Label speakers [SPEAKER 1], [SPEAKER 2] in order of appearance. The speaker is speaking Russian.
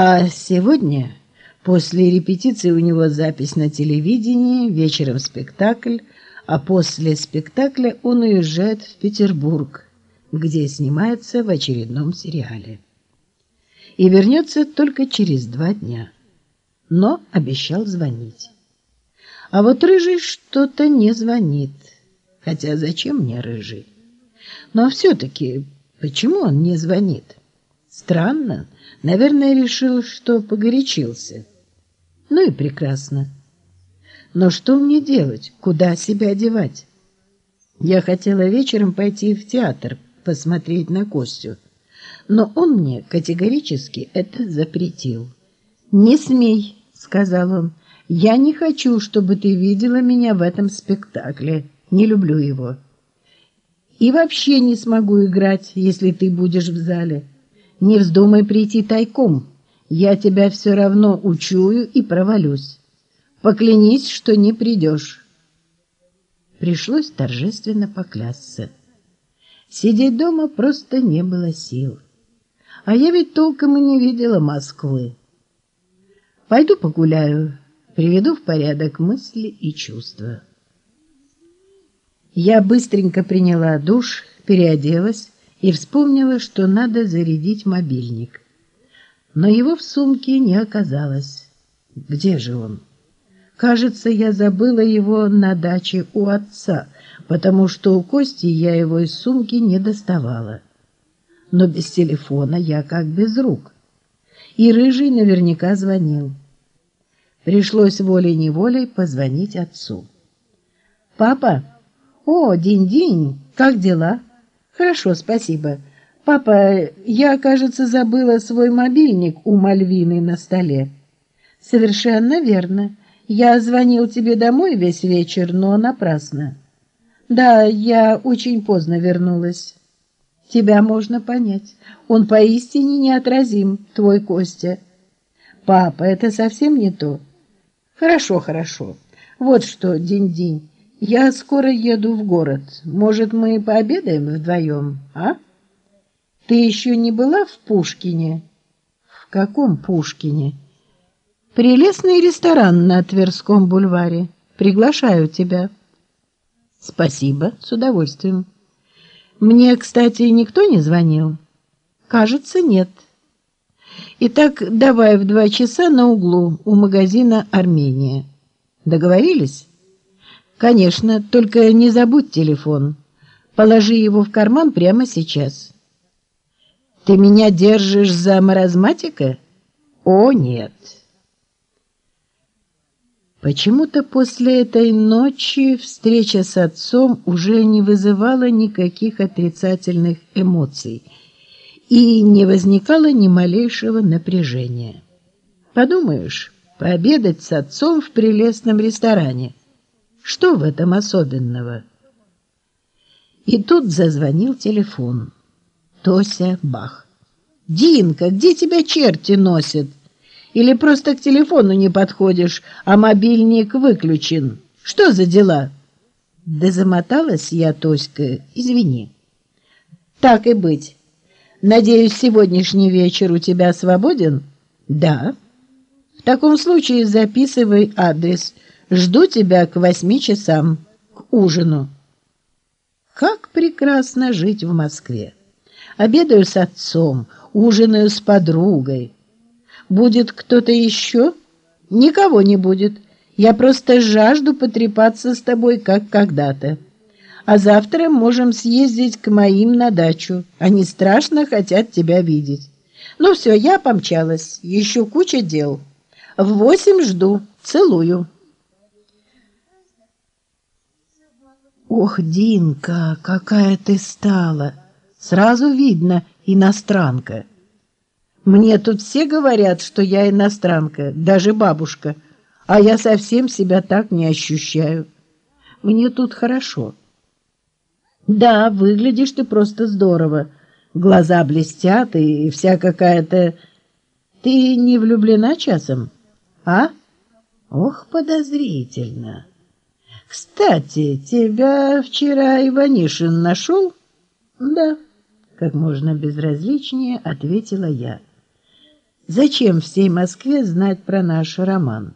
[SPEAKER 1] А сегодня, после репетиции у него запись на телевидении, вечером спектакль, а после спектакля он уезжает в Петербург, где снимается в очередном сериале. И вернется только через два дня. Но обещал звонить. А вот Рыжий что-то не звонит. Хотя зачем мне Рыжий? Но все-таки почему он не звонит? Странно. Наверное, решил, что погорячился. Ну и прекрасно. Но что мне делать? Куда себя одевать? Я хотела вечером пойти в театр, посмотреть на Костю. Но он мне категорически это запретил. «Не смей», — сказал он, — «я не хочу, чтобы ты видела меня в этом спектакле. Не люблю его. И вообще не смогу играть, если ты будешь в зале». Не вздумай прийти тайком. Я тебя все равно учую и провалюсь. Поклянись, что не придешь. Пришлось торжественно поклясться. Сидеть дома просто не было сил. А я ведь толком и не видела Москвы. Пойду погуляю, приведу в порядок мысли и чувства. Я быстренько приняла душ, переоделась, и вспомнила, что надо зарядить мобильник. Но его в сумке не оказалось. Где же он? Кажется, я забыла его на даче у отца, потому что у Кости я его из сумки не доставала. Но без телефона я как без рук. И Рыжий наверняка звонил. Пришлось волей-неволей позвонить отцу. «Папа! О, день-день! Как дела?» Хорошо, спасибо. Папа, я, кажется, забыла свой мобильник у Мальвины на столе. Совершенно верно. Я звонил тебе домой весь вечер, но напрасно. Да, я очень поздно вернулась. Тебя можно понять. Он поистине неотразим, твой Костя. Папа, это совсем не то. Хорошо, хорошо. Вот что, день-день. Я скоро еду в город. Может, мы пообедаем вдвоем, а? Ты еще не была в Пушкине? В каком Пушкине? Прелестный ресторан на Тверском бульваре. Приглашаю тебя. Спасибо, с удовольствием. Мне, кстати, никто не звонил? Кажется, нет. Итак, давай в два часа на углу у магазина «Армения». Договорились? Конечно, только не забудь телефон. Положи его в карман прямо сейчас. Ты меня держишь за маразматика? О, нет. Почему-то после этой ночи встреча с отцом уже не вызывала никаких отрицательных эмоций и не возникало ни малейшего напряжения. Подумаешь, пообедать с отцом в прелестном ресторане. Что в этом особенного? И тут зазвонил телефон. Тося Бах. «Динка, где тебя черти носят? Или просто к телефону не подходишь, а мобильник выключен? Что за дела?» Да замоталась я, Тоська, извини. Так и быть. Надеюсь, сегодняшний вечер у тебя свободен? Да. В таком случае записывай адрес – Жду тебя к восьми часам, к ужину. Как прекрасно жить в Москве. Обедаю с отцом, ужинаю с подругой. Будет кто-то еще? Никого не будет. Я просто жажду потрепаться с тобой, как когда-то. А завтра можем съездить к моим на дачу. Они страшно хотят тебя видеть. Ну все, я помчалась. Еще куча дел. В восемь жду. Целую. Ох, Динка, какая ты стала! Сразу видно, иностранка. Мне тут все говорят, что я иностранка, даже бабушка, а я совсем себя так не ощущаю. Мне тут хорошо. Да, выглядишь ты просто здорово. Глаза блестят и вся какая-то... Ты не влюблена часом, а? Ох, подозрительно. Кстати, тебя вчера Иванишин нашел? Да, как можно безразличнее ответила я. Зачем всей Москве знать про наш роман?